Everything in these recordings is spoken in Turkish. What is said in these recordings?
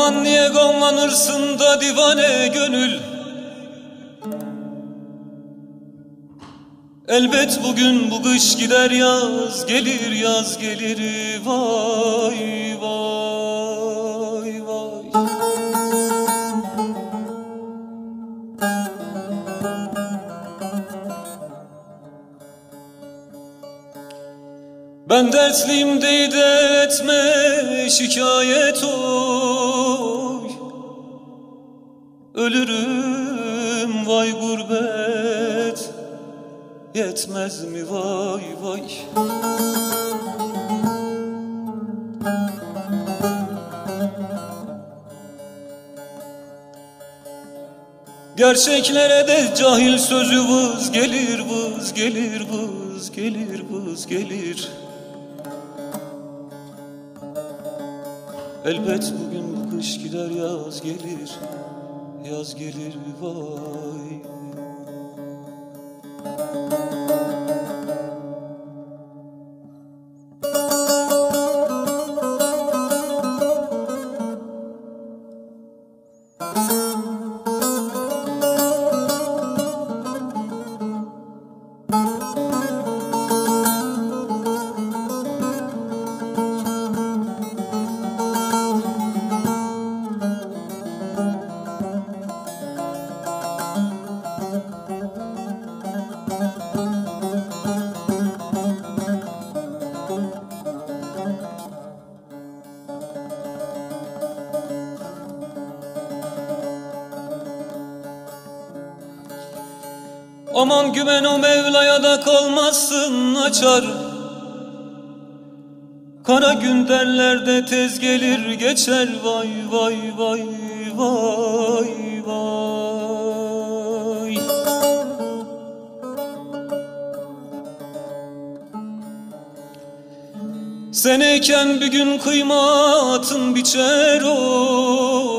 Aman niye gamlanırsın da divane gönül? Elbet bugün bu kış gider yaz gelir yaz gelir. Vay vay vay. Ben dertliyim de etme şikayet Yetmez mi? Vay vay. Gerçeklere de cahil sözü vız gelir vız gelir vız gelir vız gelir. Elbet bugün bu kış gider yaz gelir Yaz gelir vay kalmazsın açar. Kara gün derlerde tez gelir geçer. Vay vay vay vay vay. Seneyken bir gün kıymatın biçer oy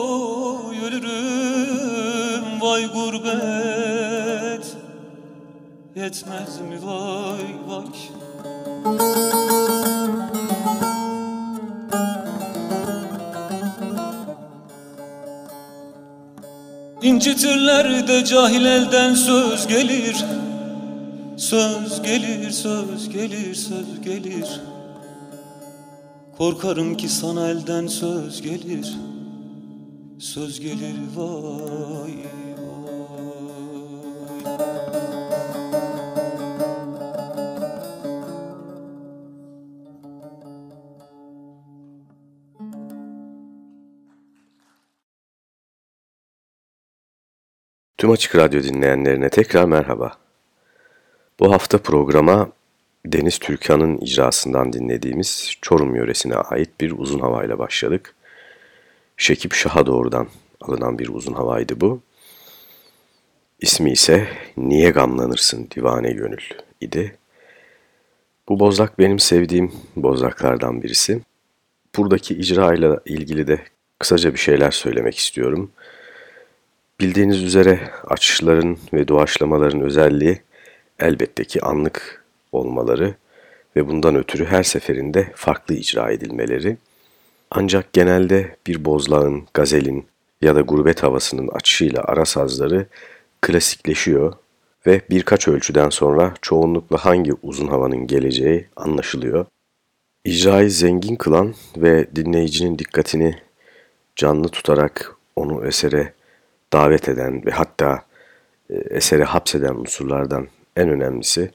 Yetmez mi? Vay vay. İncitirler de cahil elden söz gelir. Söz gelir, söz gelir, söz gelir. Korkarım ki sana elden söz gelir. Söz gelir vay Açık Radyo dinleyenlerine tekrar merhaba. Bu hafta programa Deniz Türkan'ın icrasından dinlediğimiz Çorum yöresine ait bir uzun havayla başladık. Şekip Şah'a doğrudan alınan bir uzun havaydı bu. İsmi ise Niye Gamlanırsın Divane Gönül idi. Bu bozlak benim sevdiğim bozlaklardan birisi. Buradaki icra ile ilgili de kısaca bir şeyler söylemek istiyorum. Bildiğiniz üzere açışların ve doğaçlamaların özelliği elbette ki anlık olmaları ve bundan ötürü her seferinde farklı icra edilmeleri. Ancak genelde bir bozlağın, gazelin ya da gurbet havasının açışıyla ara sazları klasikleşiyor ve birkaç ölçüden sonra çoğunlukla hangi uzun havanın geleceği anlaşılıyor. İcrayı zengin kılan ve dinleyicinin dikkatini canlı tutarak onu esere davet eden ve hatta e, esere hapseden unsurlardan en önemlisi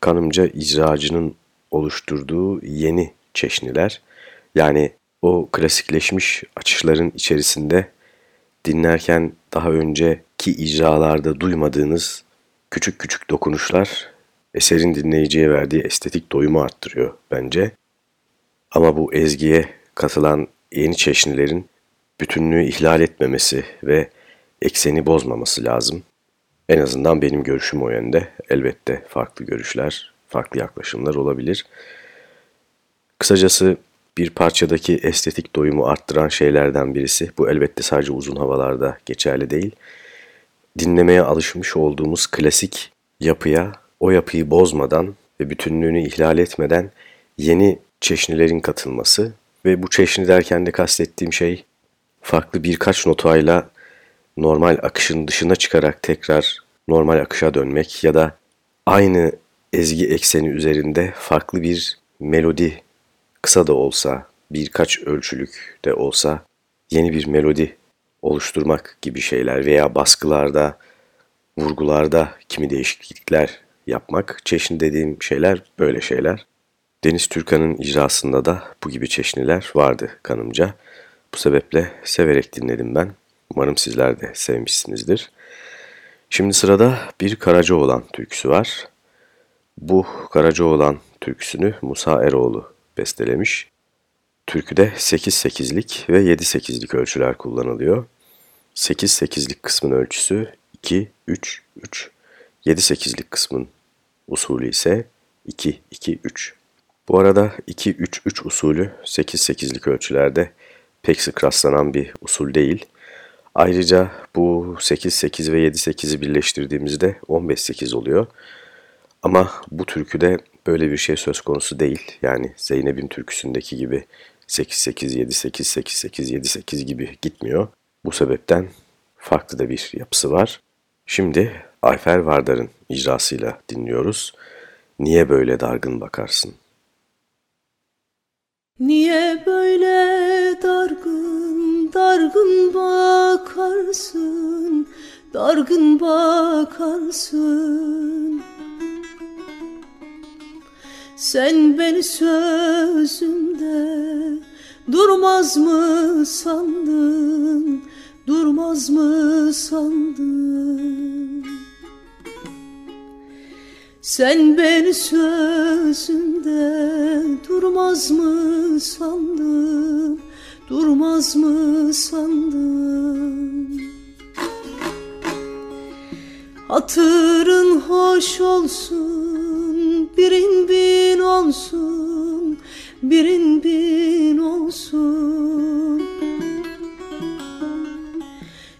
kanımca icracının oluşturduğu yeni çeşniler. Yani o klasikleşmiş açışların içerisinde dinlerken daha önceki icralarda duymadığınız küçük küçük dokunuşlar eserin dinleyiciye verdiği estetik doyumu arttırıyor bence. Ama bu ezgiye katılan yeni çeşnilerin bütünlüğü ihlal etmemesi ve ekseni bozmaması lazım. En azından benim görüşüm o yönde. Elbette farklı görüşler, farklı yaklaşımlar olabilir. Kısacası bir parçadaki estetik doyumu arttıran şeylerden birisi, bu elbette sadece uzun havalarda geçerli değil, dinlemeye alışmış olduğumuz klasik yapıya, o yapıyı bozmadan ve bütünlüğünü ihlal etmeden yeni çeşnilerin katılması ve bu çeşni derken de kastettiğim şey farklı birkaç notayla normal akışın dışına çıkarak tekrar normal akışa dönmek ya da aynı ezgi ekseni üzerinde farklı bir melodi kısa da olsa birkaç ölçülük de olsa yeni bir melodi oluşturmak gibi şeyler veya baskılarda, vurgularda kimi değişiklikler yapmak. Çeşni dediğim şeyler böyle şeyler. Deniz Türkan'ın icrasında da bu gibi çeşniler vardı kanımca. Bu sebeple severek dinledim ben. Umarım sizler de sevmişsinizdir. Şimdi sırada bir Karacaoğlan türküsü var. Bu Karacaoğlan türküsünü Musa Eroğlu bestelemiş. Türküde 8-8'lik ve 7-8'lik ölçüler kullanılıyor. 8-8'lik kısmın ölçüsü 2-3-3. 7-8'lik kısmın usulü ise 2-2-3. Bu arada 2-3-3 usulü 8-8'lik ölçülerde pek sık rastlanan bir usul değil. Ayrıca bu 8-8 ve 7-8'i birleştirdiğimizde 15-8 oluyor. Ama bu türküde böyle bir şey söz konusu değil. Yani Zeynep'in türküsündeki gibi 8-8, 7-8, 8-8, 7-8 gibi gitmiyor. Bu sebepten farklı da bir yapısı var. Şimdi Ayfer Vardar'ın icrasıyla dinliyoruz. Niye böyle dargın bakarsın? Niye böyle dargın, dargın bakarsın, dargın bakarsın? Sen beni sözümde durmaz mı sandın, durmaz mı sandın? Sen beni sözünde durmaz mı sandın, durmaz mı sandın? Hatırın hoş olsun, birin bin olsun, birin bin olsun.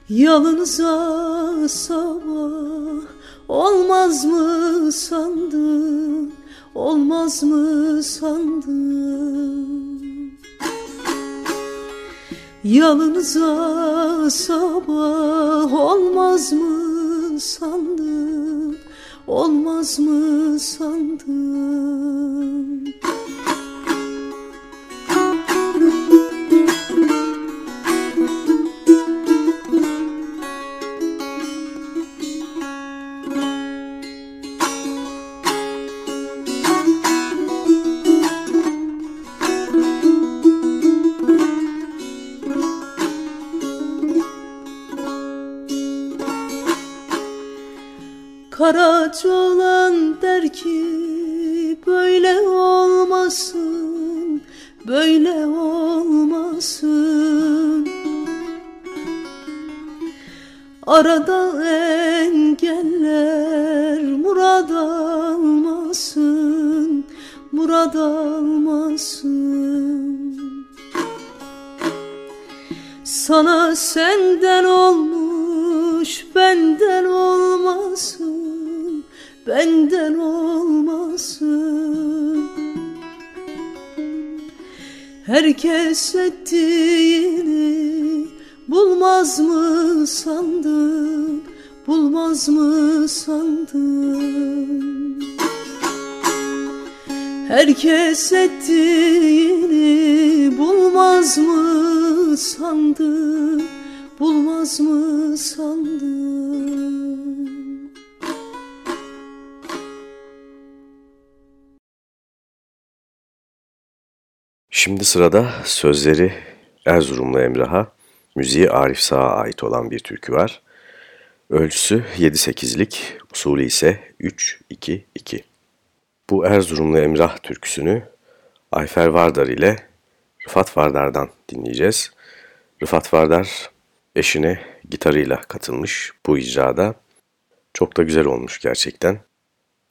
Yalınıza sabah Olmaz mı sandın, olmaz mı sandın? Yalınıza sabah olmaz mı sandın? Olmaz mı sandın Karaca olan der ki böyle olmasın, böyle olmasın. Arada engeller murad almasın, murad almasın. Sana senden olmuş, benden olmasın benden olmasın Herkes ettiğini bulmaz mı sandın? Bulmaz mı sandın? Herkes ettiğini bulmaz mı sandın? Bulmaz mı sandın Şimdi sırada sözleri Erzurumlu Emrah'a, müziği Arif Sağ'a ait olan bir türkü var. Ölçüsü 7-8'lik, usulü ise 3-2-2. Bu Erzurumlu Emrah türküsünü Ayfer Vardar ile Rıfat Vardar'dan dinleyeceğiz. Rıfat Vardar eşine gitarıyla katılmış bu icrada. Çok da güzel olmuş gerçekten.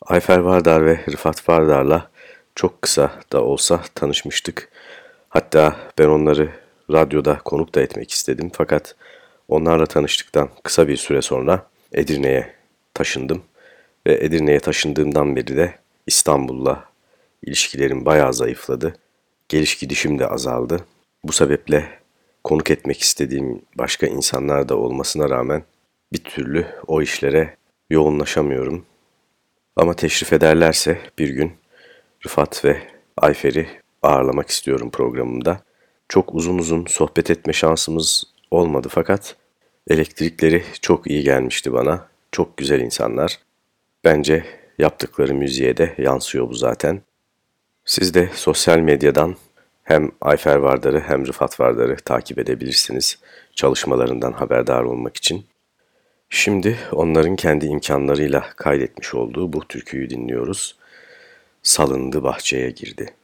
Ayfer Vardar ve Rıfat Vardar'la çok kısa da olsa tanışmıştık. Hatta ben onları radyoda konuk da etmek istedim fakat onlarla tanıştıktan kısa bir süre sonra Edirne'ye taşındım. Ve Edirne'ye taşındığımdan beri de İstanbul'la ilişkilerim bayağı zayıfladı. Geliş gidişim de azaldı. Bu sebeple konuk etmek istediğim başka insanlar da olmasına rağmen bir türlü o işlere yoğunlaşamıyorum. Ama teşrif ederlerse bir gün Rıfat ve Ayfer'i ağırlamak istiyorum programımda. Çok uzun uzun sohbet etme şansımız olmadı fakat elektrikleri çok iyi gelmişti bana. Çok güzel insanlar. Bence yaptıkları müziğe de yansıyor bu zaten. Siz de sosyal medyadan hem Ayfer Vardar'ı hem Rıfat Vardar'ı takip edebilirsiniz çalışmalarından haberdar olmak için. Şimdi onların kendi imkanlarıyla kaydetmiş olduğu bu türküyü dinliyoruz salındı bahçeye girdi.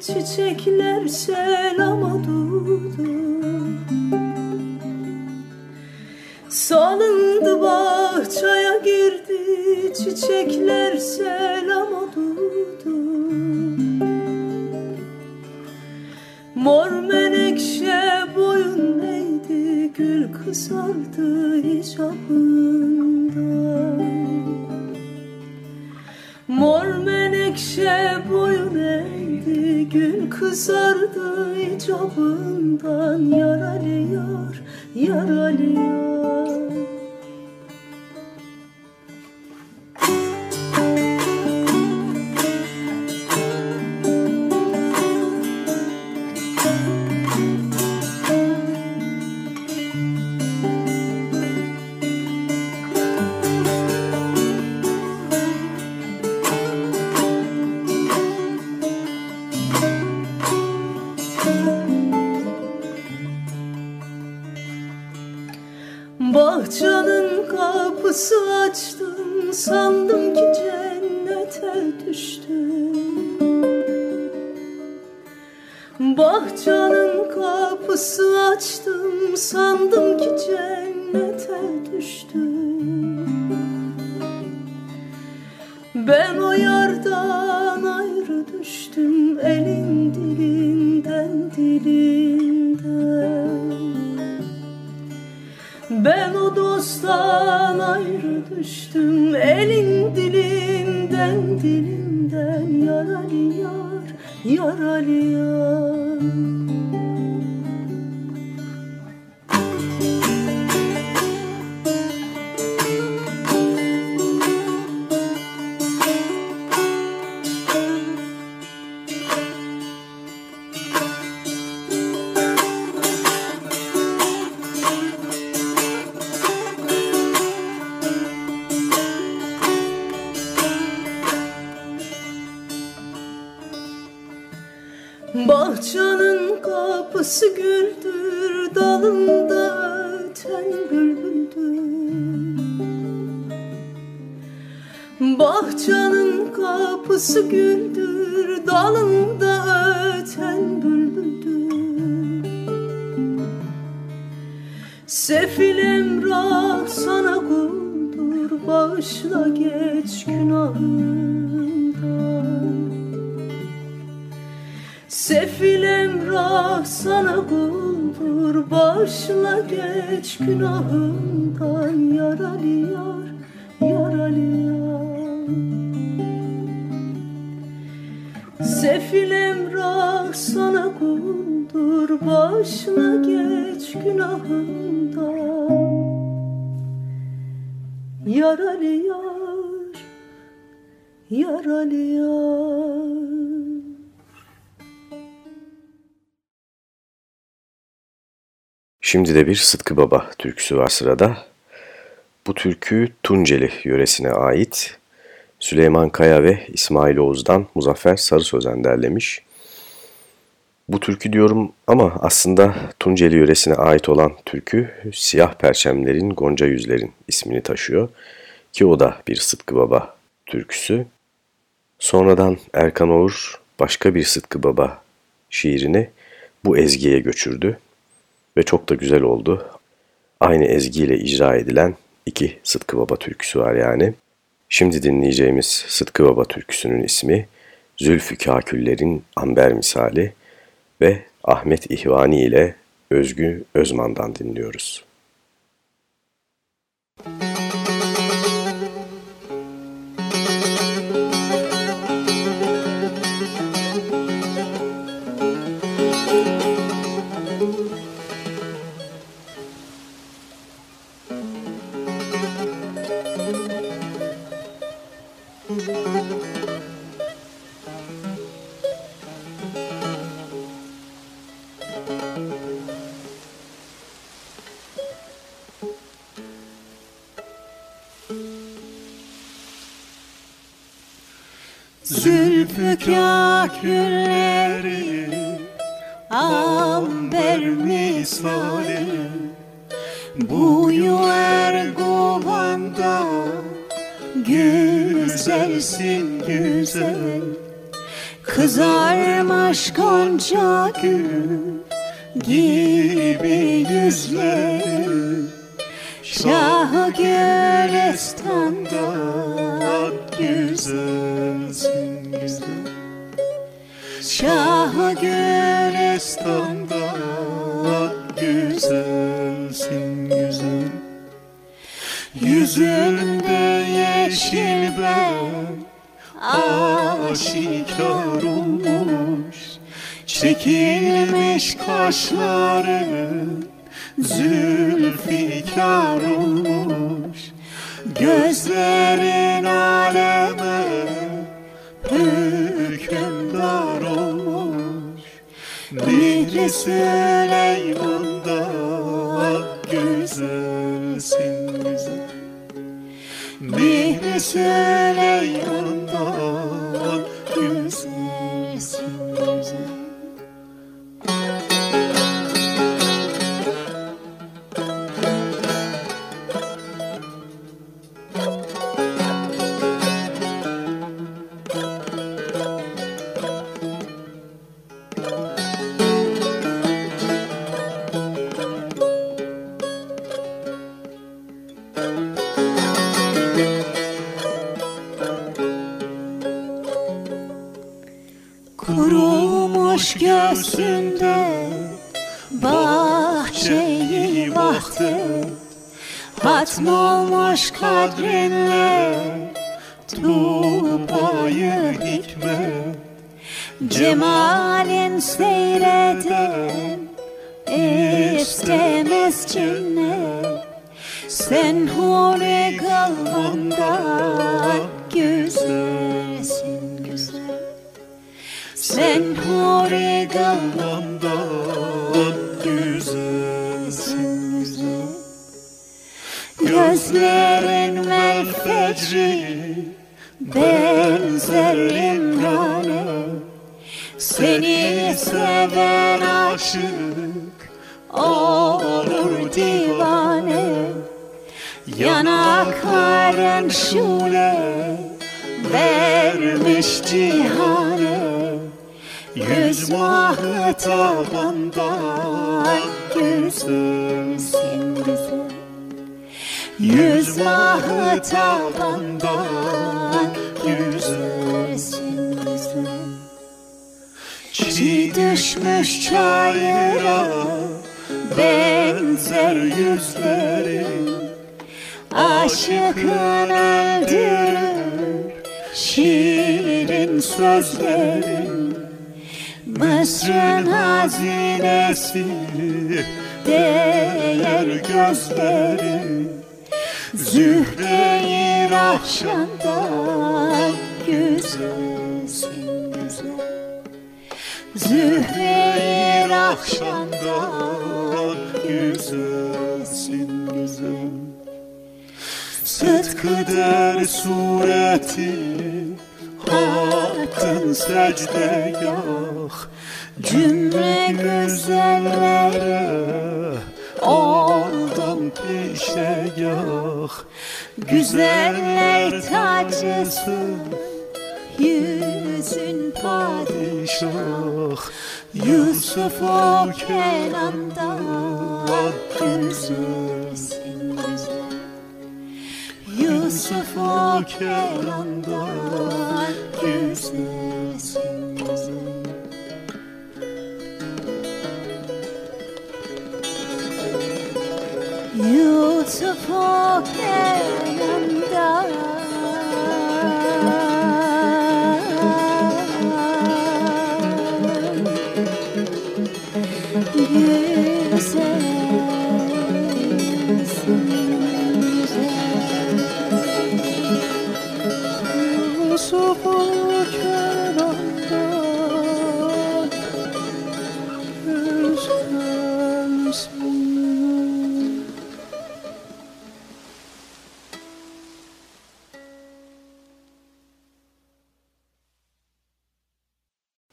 Çiçekler selama durdu. Salındı bahçeye girdi çiçekler selama durdu. Mor menekşe boyun neydi gül kızardı icabından Mor menekşe boyun eğdi Gül kızardı icabından Yaralıyor, yaralıyor yaralı yar yaralı yar yaralı yar Şimdi de bir Sıtkı Baba türküsü var sırada. Bu türkü Tunceli yöresine ait. Süleyman Kaya ve İsmail Oğuz'dan Muzaffer Sarı Sözen derlemiş. Bu türkü diyorum ama aslında Tunceli yöresine ait olan türkü Siyah Perçemlerin Gonca Yüzlerin ismini taşıyor. Ki o da bir Sıtkı Baba türküsü. Sonradan Erkan Oğur başka bir Sıtkı Baba şiirini bu ezgiye göçürdü ve çok da güzel oldu. Aynı ezgiyle icra edilen iki Sıtkı Baba türküsü var yani. Şimdi dinleyeceğimiz Sıtkı Baba türküsünün ismi Zülfü Kaküller'in Amber Misali ve Ahmet İhvani ile Özgü Özman'dan dinliyoruz. Müzik güzelsin güzel. Şah-ı Gülistan'da güzelsin güzel. Yüzünde yeşil ben aşikar olmuş. Çekilmiş kaşların zülfikar olmuş Gözlerin aleme hükümdar olmuş. Mihri Süleyman'da güzelsin güzel Mihri Süleyman'da Hatm olmuş kadrinle Tuğbayı hikmet Cemalin seyreden istemez cennet Sen huri kalbanda güzelsin güzel. Sen huri kalbanda fecri benzer imrane Seni seven aşık olur divane. Yanakların şule vermiş cihane Yüz mahı tabanda güzelsin güzel Yüz mahı tabandan güzelsin güzel Çiğ düşmüş çayıra benzer yüzlerin Aşıkın öldürür şirin sözlerin. Mısır'ın hazinesi değer gözlerin Zühre-i Rahşan'dan güzelsin güzel Zühre-i Rahşan'dan güzelsin güzel. Sıtkı der sureti Hakkın secdegah Cümle güzellere oldum peşegah Güzeller tacısın Yüzün padişah. Yusuf o Kenan'dan Güzelsin güzel. Yusuf o Kenan'dan Güzelsin Yusuf o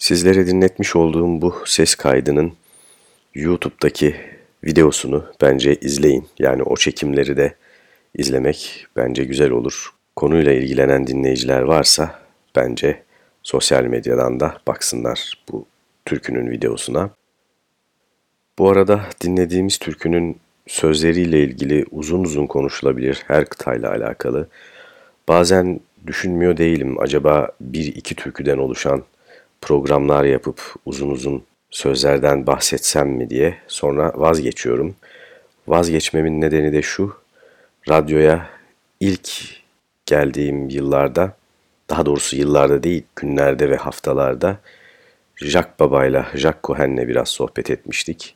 Sizlere dinletmiş olduğum bu ses kaydının YouTube'daki videosunu bence izleyin. Yani o çekimleri de izlemek bence güzel olur. Konuyla ilgilenen dinleyiciler varsa bence sosyal medyadan da baksınlar bu türkünün videosuna. Bu arada dinlediğimiz türkünün sözleriyle ilgili uzun uzun konuşulabilir her kıtayla alakalı. Bazen düşünmüyor değilim acaba bir iki türküden oluşan programlar yapıp uzun uzun sözlerden bahsetsem mi diye sonra vazgeçiyorum. Vazgeçmemin nedeni de şu, radyoya ilk geldiğim yıllarda, daha doğrusu yıllarda değil günlerde ve haftalarda Jack Baba'yla, Jack Cohen'le biraz sohbet etmiştik.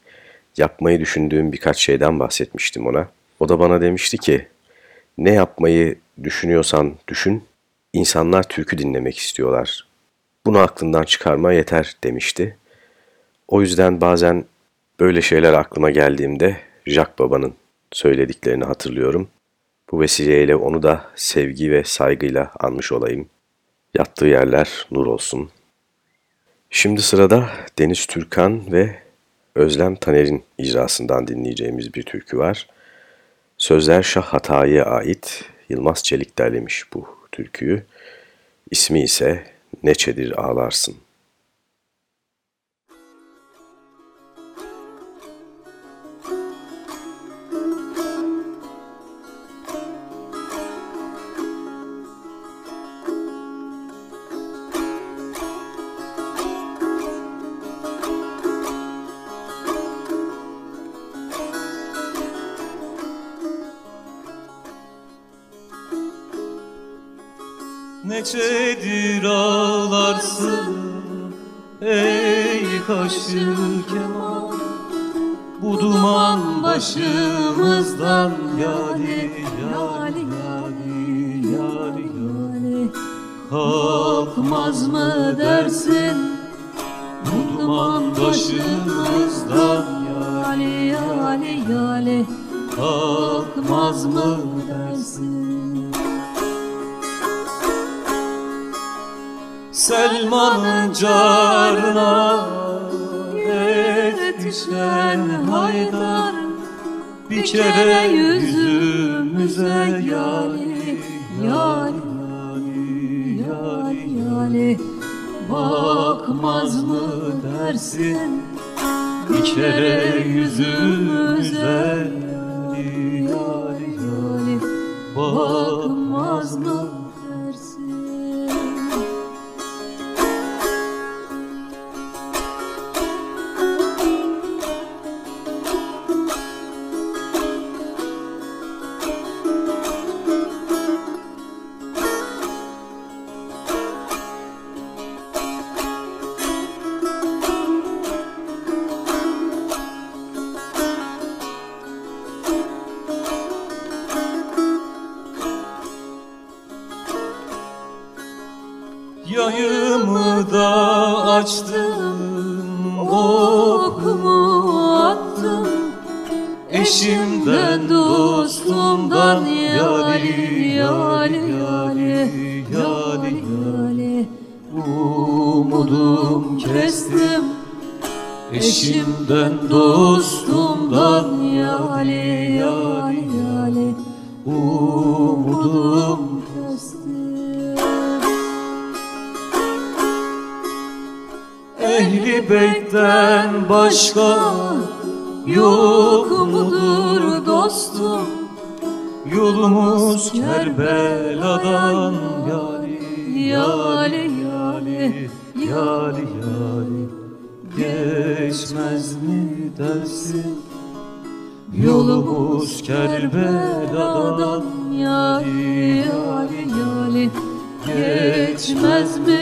Yapmayı düşündüğüm birkaç şeyden bahsetmiştim ona. O da bana demişti ki, ne yapmayı düşünüyorsan düşün, insanlar türkü dinlemek istiyorlar. Bunu aklından çıkarma yeter demişti. O yüzden bazen böyle şeyler aklıma geldiğimde Jack Baba'nın söylediklerini hatırlıyorum. Bu vesileyle onu da sevgi ve saygıyla anmış olayım. Yattığı yerler nur olsun. Şimdi sırada Deniz Türkan ve Özlem Taner'in icrasından dinleyeceğimiz bir türkü var. Sözler Şah Hatay'a ait Yılmaz Çelik derlemiş bu türküyü. İsmi ise Neçedir Ağlarsın. Neçedir ağlarsın? Ey kaşı keman Bu duman başımızdan yali yali yali yali yali Kalkmaz mı dersin? Bu duman başımızdan yali yali yali Kalkmaz mı dersin Selman'ın carına yetişen haydar Bir kere yüzümüze yali yali yali yali yali Bakmaz mı dersin? Bir kere yüzümüze Yolumuz Kerbela'dan yali yali yali yali yali Geçmez mi dersin? Yolumuz Kerbela'dan yali. yali yali. Geçmez mi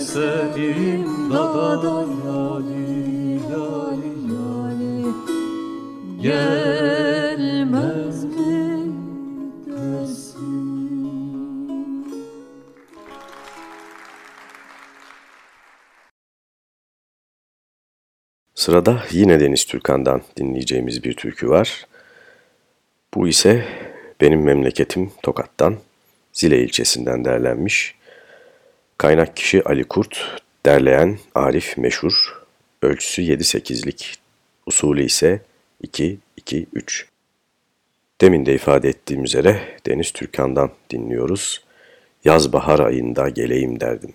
Gel desem imdada yali yali yali Gelmez mi dersin Sırada yine Deniz Türkan'dan dinleyeceğimiz bir türkü var. Bu ise benim memleketim Tokat'tan, Zile ilçesinden derlenmiş. Kaynak kişi Ali Kurt, derleyen Arif Meşhur, ölçüsü 7-8'lik, usulü ise 2-2-3. Demin de ifade ettiğim üzere Deniz Türkan'dan dinliyoruz. Yaz bahar ayında geleyim derdim.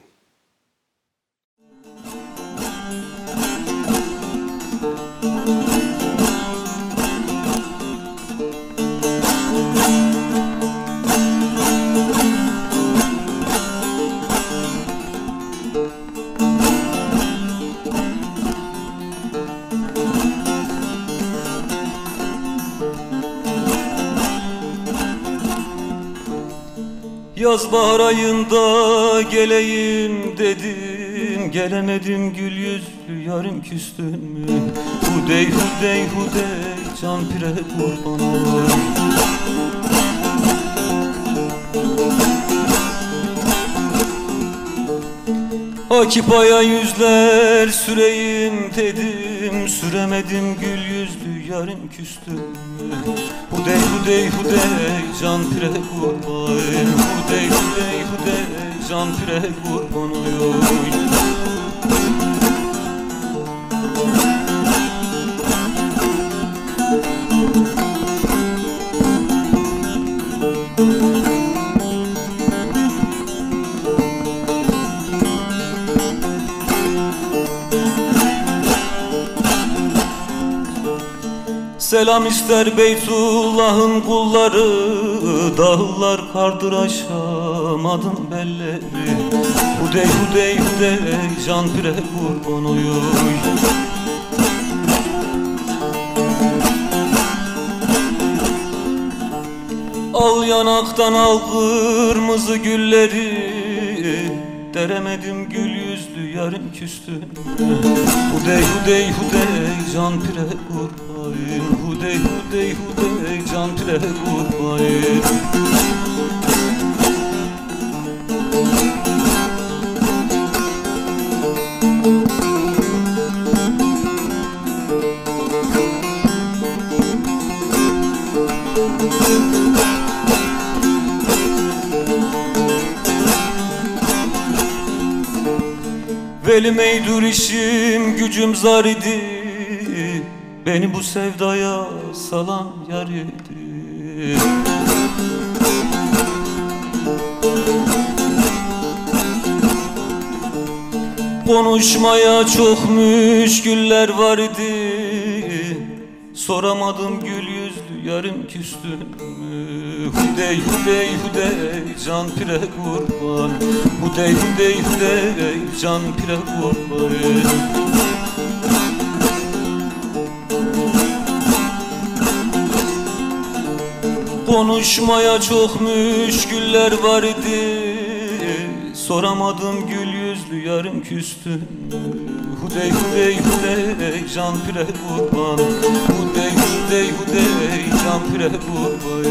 Yaz bahar ayında geleyim dedim Gelemedim gül yüzlü yarım küstün mü? Hudey hudey hudey can pire kurban olayım. Akip aya yüzler süreyim dedim Süremedim gül yüzlü yarım küstüm Hudey hudey hudey can pire kurban Hudey hudey hudey can pire kurban oy Selam ister Beytullah'ın kulları Dağlar kardır aşamadım belleri. Hudey hudey hudey can pire kurban oy. Al yanaktan al kırmızı gülleri Deremedim gül yüzlü yarım küstüm Hudey hudey hudey can pire kurbayım Hudey hudey hudey can pire kurbayım Belim eydur işim gücüm zar idi Beni bu sevdaya salan yar idi Konuşmaya çok müşküller var idi Soramadım gül yüzlü yarım küstün mü Hudey hudey hudey can pire kurban. Hudey hudey hudey can pire kurban Konuşmaya çok müşküller var idi Soramadım gül yüzlü yarım küstün Hudey hudey hudey can pire kurban. Hudey hudey hudey can pire kurban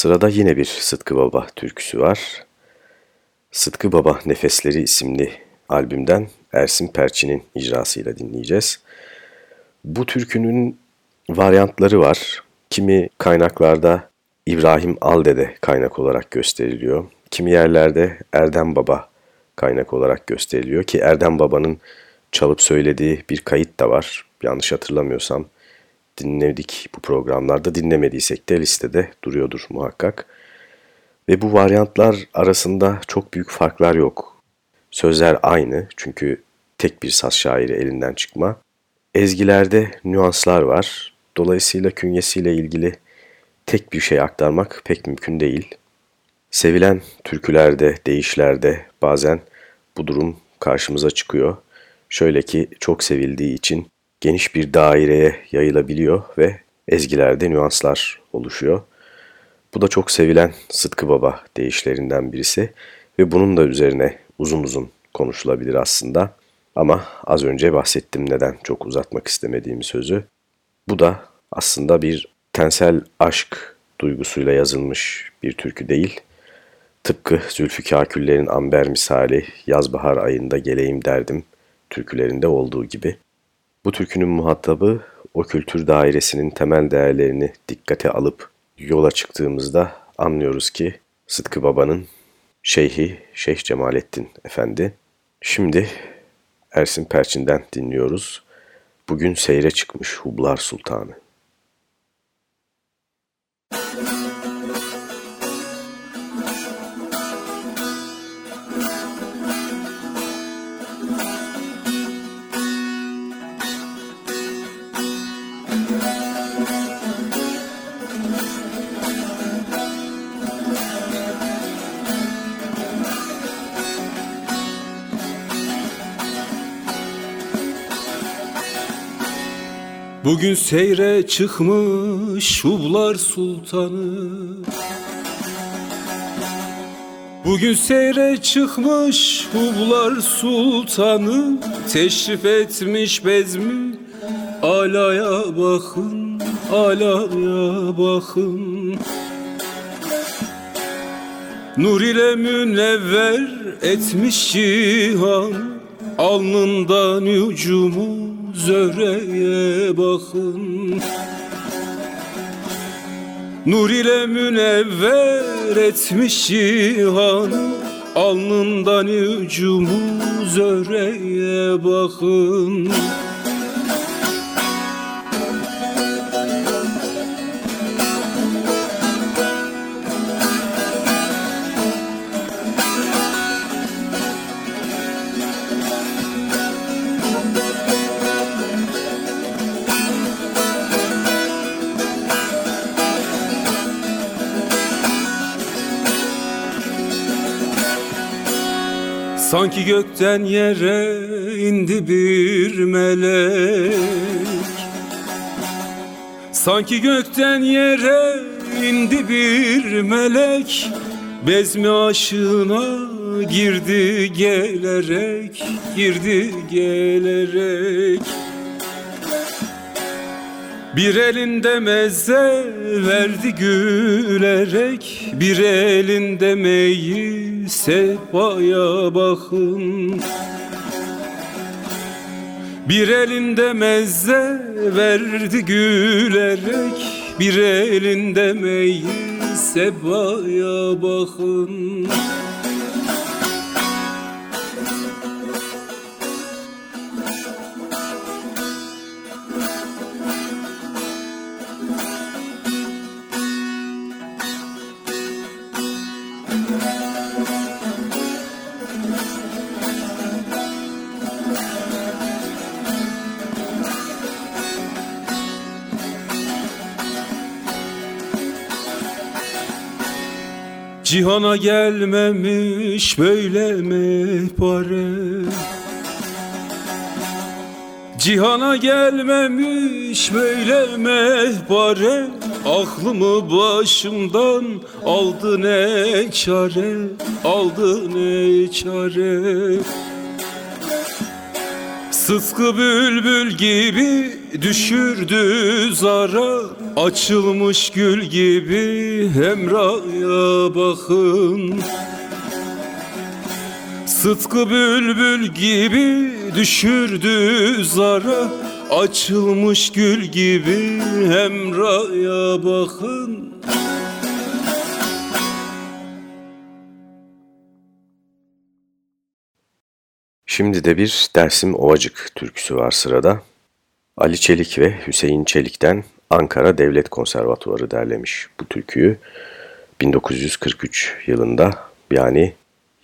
Sırada yine bir Sıtkı Baba türküsü var. Sıtkı Baba Nefesleri isimli albümden Ersin Perçin'in icrasıyla dinleyeceğiz. Bu türkünün varyantları var. Kimi kaynaklarda İbrahim Aldede kaynak olarak gösteriliyor. Kimi yerlerde Erdem Baba kaynak olarak gösteriliyor ki Erdem Baba'nın çalıp söylediği bir kayıt da var. Yanlış hatırlamıyorsam dinledik bu programlarda dinlemediysek de listede duruyordur muhakkak. Ve bu varyantlar arasında çok büyük farklar yok. Sözler aynı çünkü tek bir saz şairi elinden çıkma. Ezgilerde nüanslar var. Dolayısıyla künyesiyle ilgili tek bir şey aktarmak pek mümkün değil. Sevilen türkülerde, deyişlerde bazen bu durum karşımıza çıkıyor. Şöyle ki çok sevildiği için geniş bir daireye yayılabiliyor ve ezgilerde nüanslar oluşuyor. Bu da çok sevilen Sıtkı Baba deyişlerinden birisi ve bunun da üzerine uzun uzun konuşulabilir aslında. Ama az önce bahsettim neden çok uzatmak istemediğim sözü. Bu da aslında bir tensel aşk duygusuyla yazılmış bir türkü değil. Tıpkı Zülfü Kaküller'in amber misali yaz bahar ayında geleyim derdim türkülerinde olduğu gibi. Bu türkünün muhatabı o kültür dairesinin temel değerlerini dikkate alıp yola çıktığımızda anlıyoruz ki Sıtkı Baba'nın Şeyhi Şeyh Cemalettin Efendi. Şimdi Ersin Perçin'den dinliyoruz. Bugün seyre çıkmış Hublar Sultanı. Bugün seyre çıkmış şublar sultanı. Bugün seyre çıkmış Hublar sultanı. Teşrif etmiş bezmi Alaya bakın Alaya bakın. Nur ile münevver etmiş cihan Alnından yücumu zöhreye bakın. Nur ile münevver etmiş cihanı Alnından hücumu zöhreye bakın Sanki gökten yere indi bir melek. Sanki gökten yere indi bir melek. Bezmi aşığına girdi gelerek Girdi gelerek bir elinde meze verdi gülerek Bir elinde meyi sehpaya bakın. Bir elinde meze verdi gülerek Bir elinde meyi sebaya bakın Cihana gelmemiş böyle mehpare Cihana gelmemiş böyle mehpare Aklımı başımdan aldı ne çare? Aldı ne çare? Sıtkı bülbül gibi düşürdü zara Açılmış gül gibi hemraya bakın Sıtkı bülbül gibi düşürdü zara Açılmış gül gibi hemraya bakın Şimdi de bir Dersim Ovacık türküsü var sırada. Ali Çelik ve Hüseyin Çelik'ten Ankara Devlet Konservatuvarı derlemiş bu türküyü 1943 yılında yani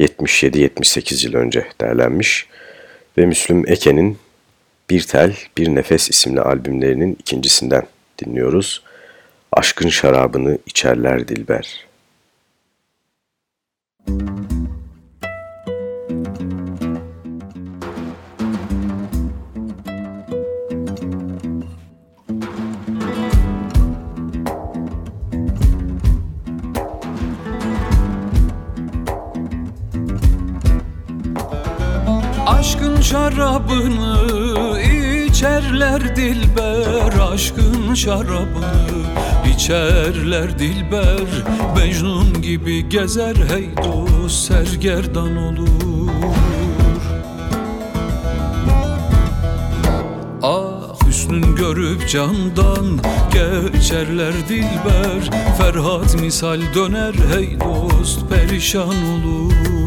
77-78 yıl önce derlenmiş ve Müslüm Eke'nin Bir Tel Bir Nefes isimli albümlerinin ikincisinden dinliyoruz. Aşkın şarabını içerler dilber. Müzik şarabını içerler dilber Aşkın şarabını içerler dilber. Mecnun gibi gezer hey dost sergerdan olur. Ah hüsnün görüp candan geçerler dilber. Ferhat misal döner hey dost perişan olur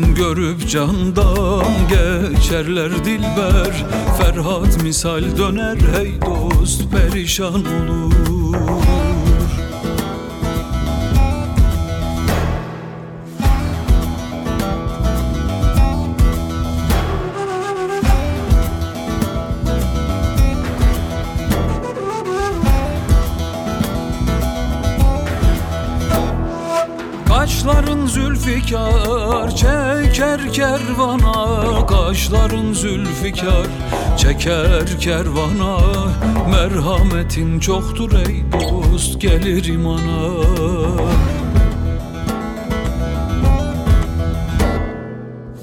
görüp candan geçerler dilber. Ferhat misal döner hey dost perişan olur kervana Kaşların zülfikar. Çeker kervana Merhametin çoktur ey dost Gelir imana.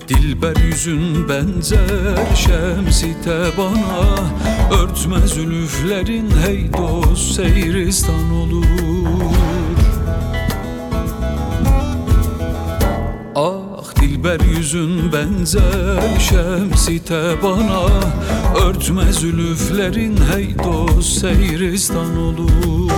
Dilber yüzün benzer şemsi tebana. Örtme zülüflerin hey dost seyristan olur yüzün benzer şemsi tebana Örtme zülüflerin hey dost seyristan olur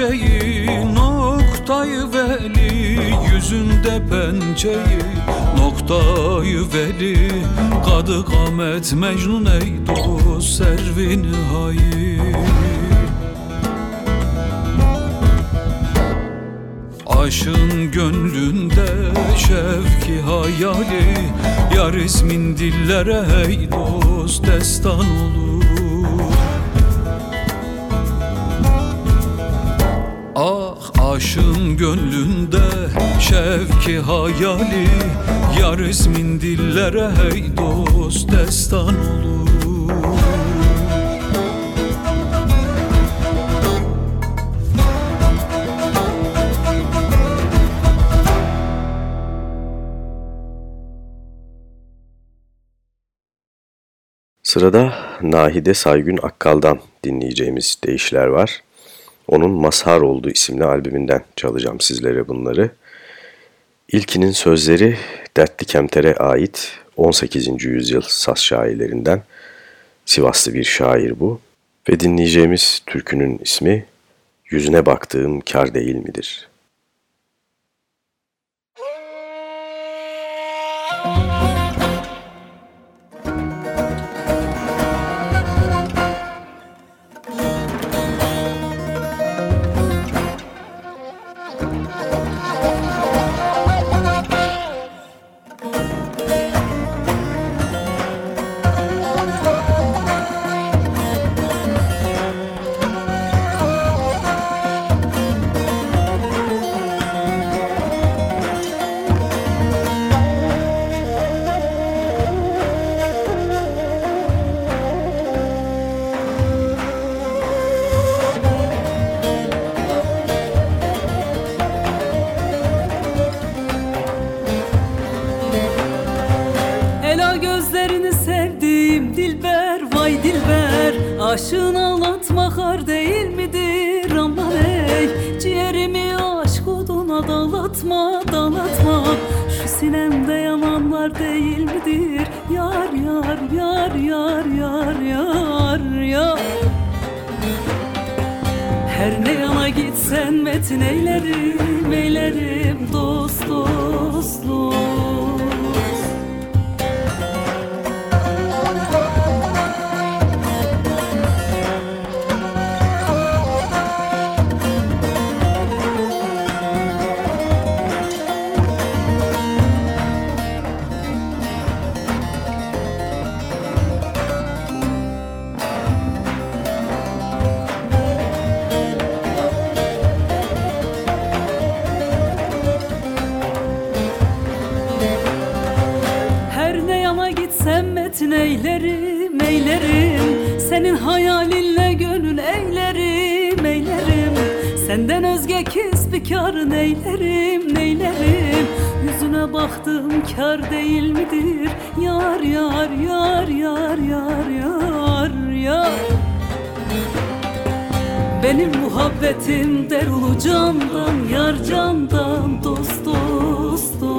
pençeyi noktayı veli Yüzünde pençeyi noktayı veli. Kadı kamet mecnun ey dost servin hayır Aşın gönlünde şevki hayali Yar ismin dillere hey dost destan olur Ah aşın gönlünde şevki hayali Yar ismin dillere hey dost destan olur Sırada Nahide Saygün Akkal'dan dinleyeceğimiz deyişler var. Onun Mazhar Oldu isimli albümünden çalacağım sizlere bunları. İlkinin sözleri Dertli Kemter'e ait 18. yüzyıl Saz şairlerinden Sivaslı bir şair bu. Ve dinleyeceğimiz türkünün ismi Yüzüne Baktığım Kar Değil Midir? Gitsen metin eylerim, eylerim metin eylerim, eylerim Senin hayalinle gönül eylerim, eylerim. Senden özge kisbikarın eylerim, neylerim? Yüzüne baktım kar değil midir? Yar yar yar yar yar yar yar. Benim muhabbetim derulu candan, yar candan, dost dost dost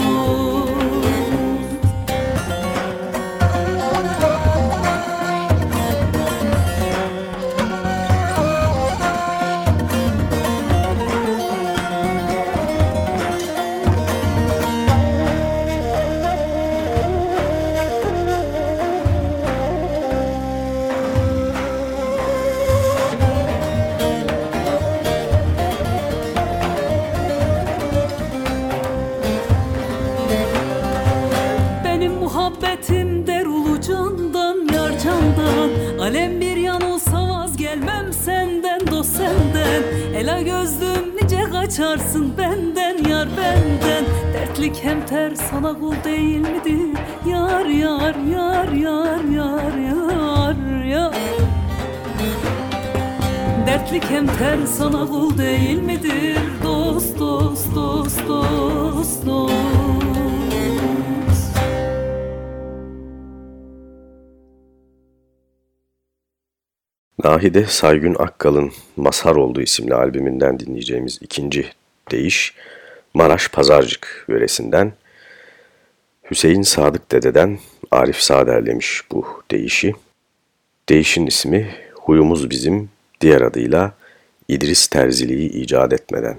Dertlik hem ter sana kul değil midir Yar yar yar yar yar yar yar. Dertlik hem ter sana kul değil midir Dost dost dost dost dost. Nahide Saygün Akkal'ın Mazhar olduğu isimli albümünden dinleyeceğimiz ikinci deyiş Maraş Pazarcık yöresinden Hüseyin Sadık Dede'den Arif Sağ derlemiş bu deyişi. Değişin ismi Huyumuz Bizim diğer adıyla İdris Terziliği icat etmeden.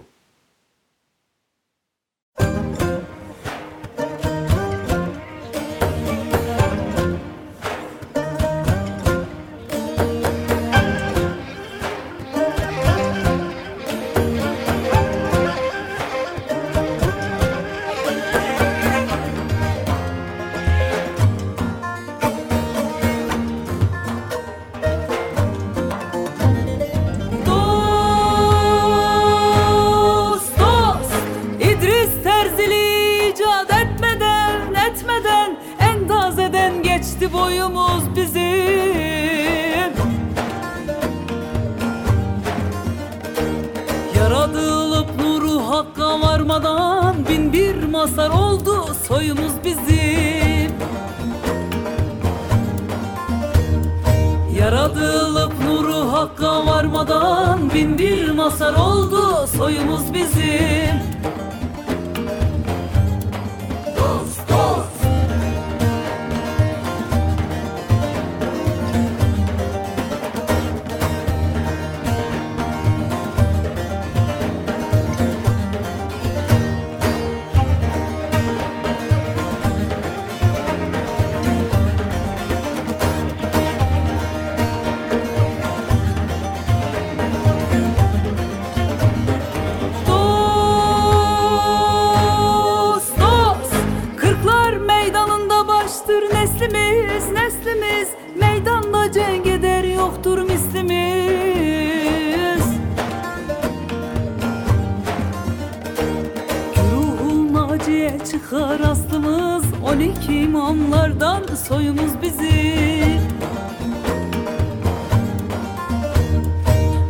Çıkar aslımız On iki imamlardan soyumuz bizim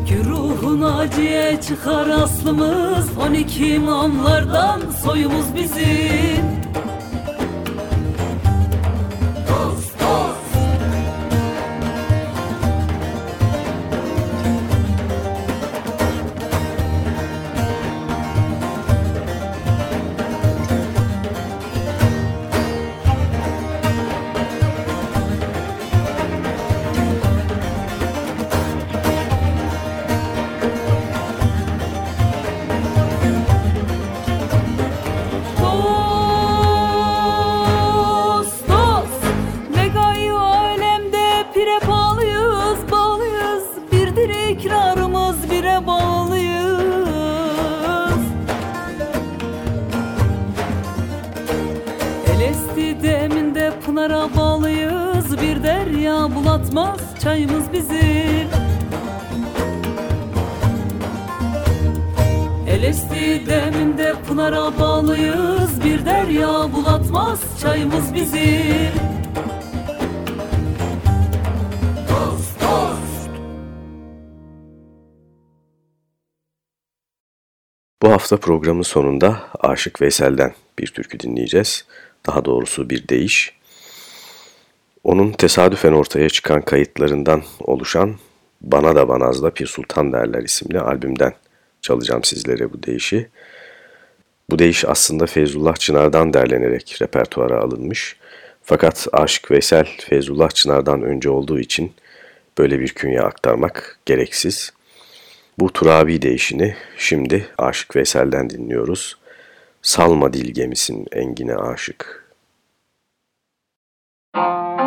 Güruhun acıya çıkar aslımız On iki imamlardan soyumuz bizim Bu hafta programın sonunda Aşık Veysel'den bir türkü dinleyeceğiz. Daha doğrusu bir deyiş. Onun tesadüfen ortaya çıkan kayıtlarından oluşan Bana da Banaz'da Pir Sultan Derler isimli albümden çalacağım sizlere bu deyişi. Bu deyiş aslında Feyzullah Çınar'dan derlenerek repertuara alınmış. Fakat Aşık Veysel Feyzullah Çınar'dan önce olduğu için böyle bir künye aktarmak gereksiz. Bu turabi değişini şimdi Aşık Veysel'den dinliyoruz. Salma dil gemisin engine aşık. keşfesin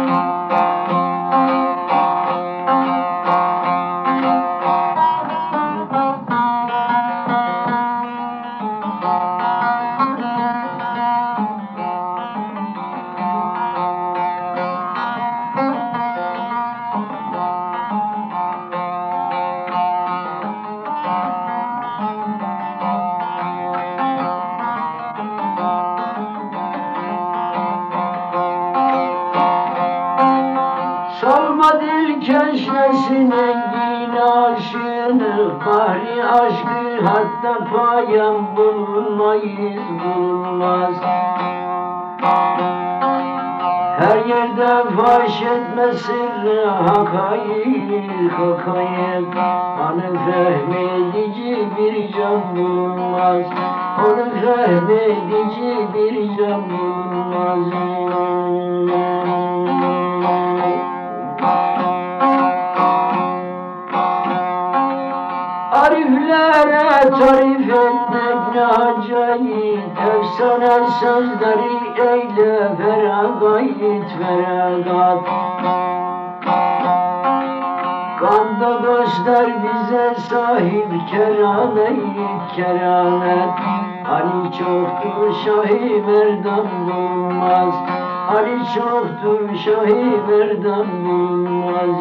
hakayık hakayık Onu fehmedici bir can bulunmaz Onu fehmedici bir can bulunmaz Ariflere tarif etmek ne acayip Efsane sözleri eyle feragayit feragat göster bize sahip keramet keramet Ali çoktur şahi merdan bulmaz Ali çoktur şahi merdan bulmaz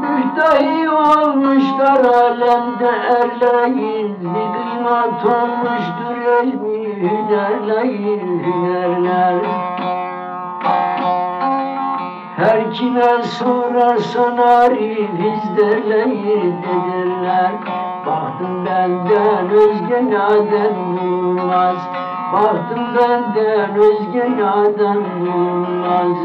Mühtahi olmuşlar alemde erleyin Bir kıymat olmuştur ilmi hünerler Her kime sorarsan arif izlerleyin dedirler Baktım benden özge naden bulmaz. Baktım benden özge naden bulmaz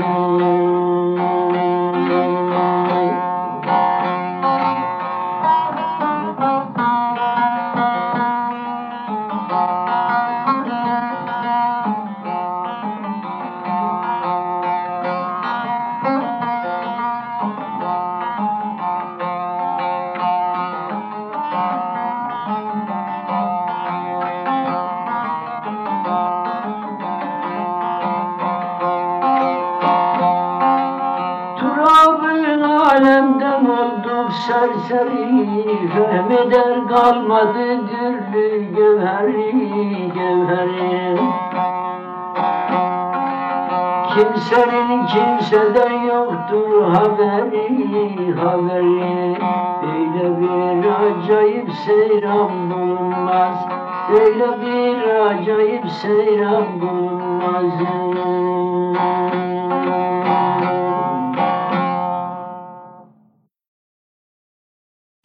serseri Fehmeder kalmadı dürlü gevheri gevheri Kimsenin kimseden yoktur haberi haberi. Böyle bir acayip seyran bulunmaz Böyle bir acayip seyran bulunmaz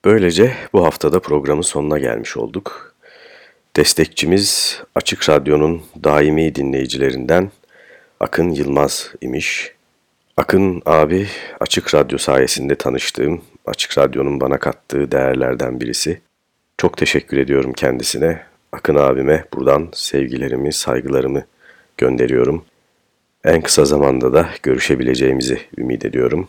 Böylece bu haftada programın sonuna gelmiş olduk. Destekçimiz Açık Radyo'nun daimi dinleyicilerinden Akın Yılmaz imiş. Akın abi Açık Radyo sayesinde tanıştığım, Açık Radyo'nun bana kattığı değerlerden birisi. Çok teşekkür ediyorum kendisine. Akın abime buradan sevgilerimi, saygılarımı gönderiyorum. En kısa zamanda da görüşebileceğimizi ümit ediyorum.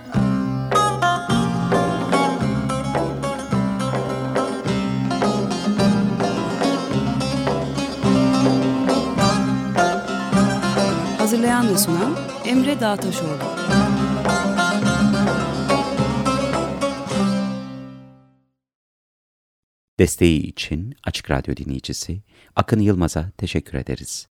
Hazırlayan ve sunan Emre Dağtaşoğlu. Desteği için Açık Radyo dinleyicisi Akın Yılmaz'a teşekkür ederiz.